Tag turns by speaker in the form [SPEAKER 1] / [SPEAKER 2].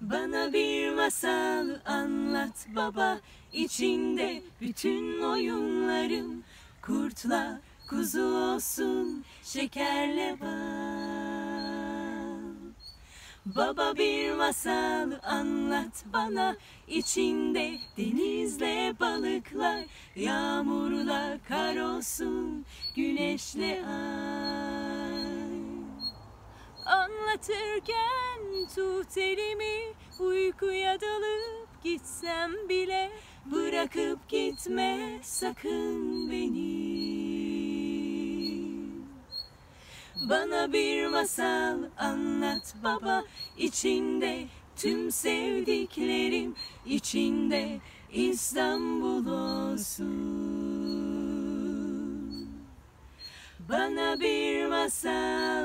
[SPEAKER 1] Bana bir masal anlat baba. İçinde bütün oyunlarım. Kurtla kuzu olsun şekerle bal. Baba bir masal anlat bana. İçinde denizle balıklar Yağmurla kar olsun güneşle ay. Anlatırken tut elimi uykuya dalıp gitsem bile Bırakıp gitme sakın beni. Bana bir masal anlat baba içinde tüm sevdiklerim içinde İstanbul olsun. Bana bir masal